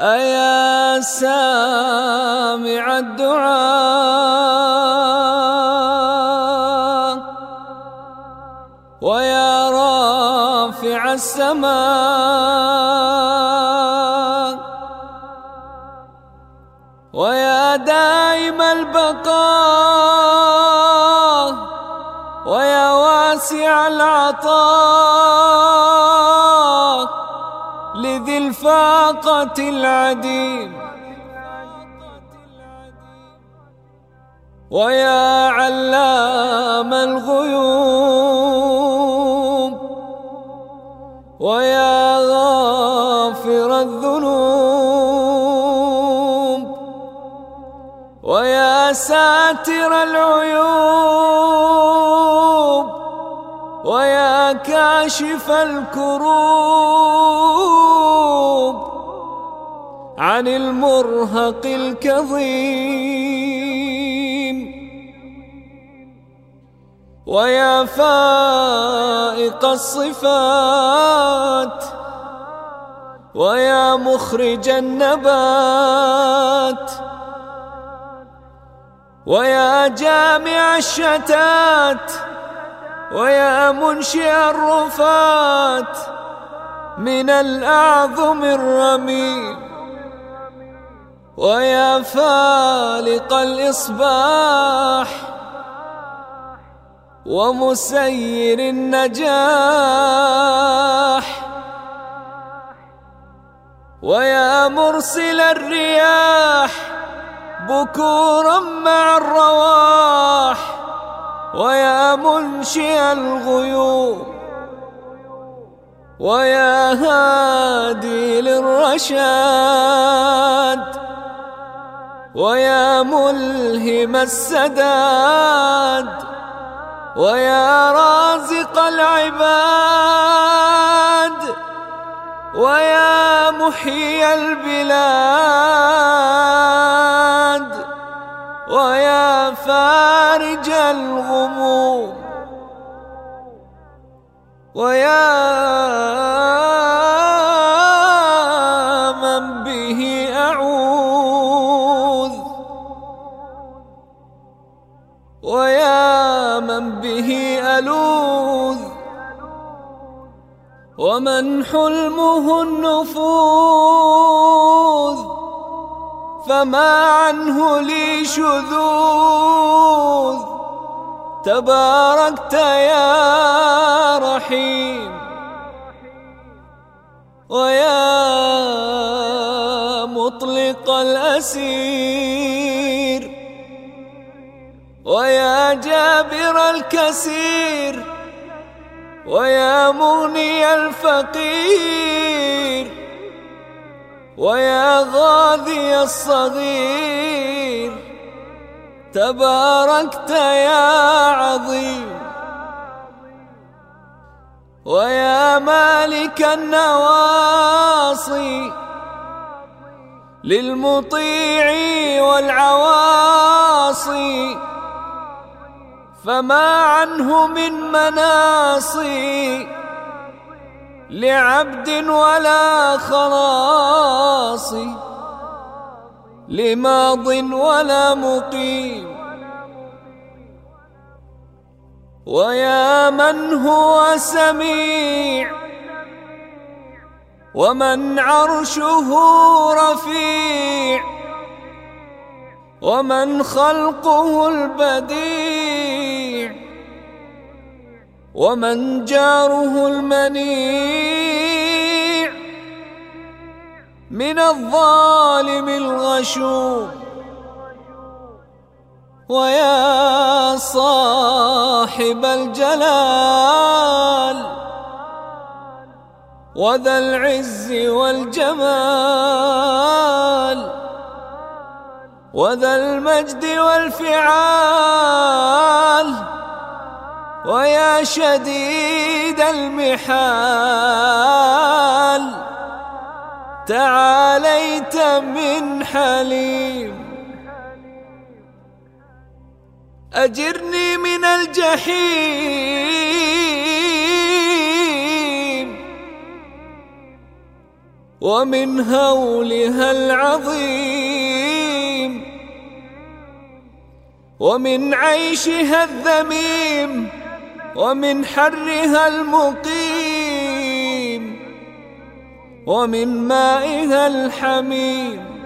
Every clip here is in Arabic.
أيا سامع الدعاء ويا رافع السماء ويا دائم البقاء ويا واسع العطاء لذي الفاقة العديم. ويا علام الغيوب. ويا غافر الذنوب. ويا ساتر العيوب. ويا كاشف الكروب عن المرهق الكظيم. ويا فائق الصفات ويا مخرج النبات ويا جامع الشتات ويا منشئ الرفات من الأعظم الرميم. ويا فالق الإصباح ومسير النجاح. ويا مرسل الرياح بكورا مع الرواح. ويا منشئ الغيوم ويا هادي للرشاد ويا ملهم السداد ويا رازق العباد ويا محيي البلاد ويا فارج الغموم. ويا من به أعوذ. ويا من به ألوذ. ومن حلمه النفوذ فما عنه لي شذوذ. تباركت يا رحيم ويا مطلق الأسير ويا جابر الكسير ويا مغني الفقير. ويا غاذي الصغير تباركت يا عظيم. ويا مالك النواصي للمطيع والعواصي فما عنه من مناصي. لعبد ولا خلاص لماض ولا مقيم. ويا من هو سميع ومن عرشه رفيع ومن خلقه البديع. ومن جاره المنيع من الظالم الغشوم. ويا صاحب الجلال وذا العز والجمال وذا المجد والفعال. ويا شديد المحال تعاليت من حليم. أجرني من الجحيم ومن هولها العظيم ومن عيشها الذميم. ومن حرها المقيم ومن مائها الحميم.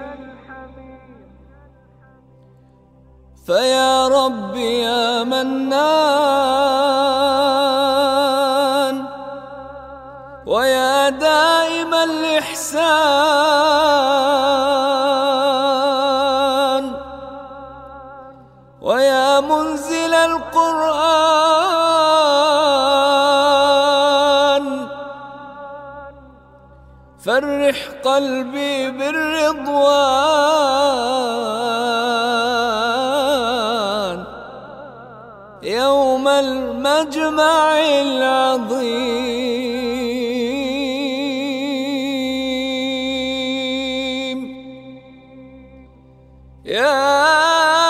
فيا رب يا منان ويا دائم الإحسان فرح قلبي بالرضوان. يوم المجمع العظيم. يا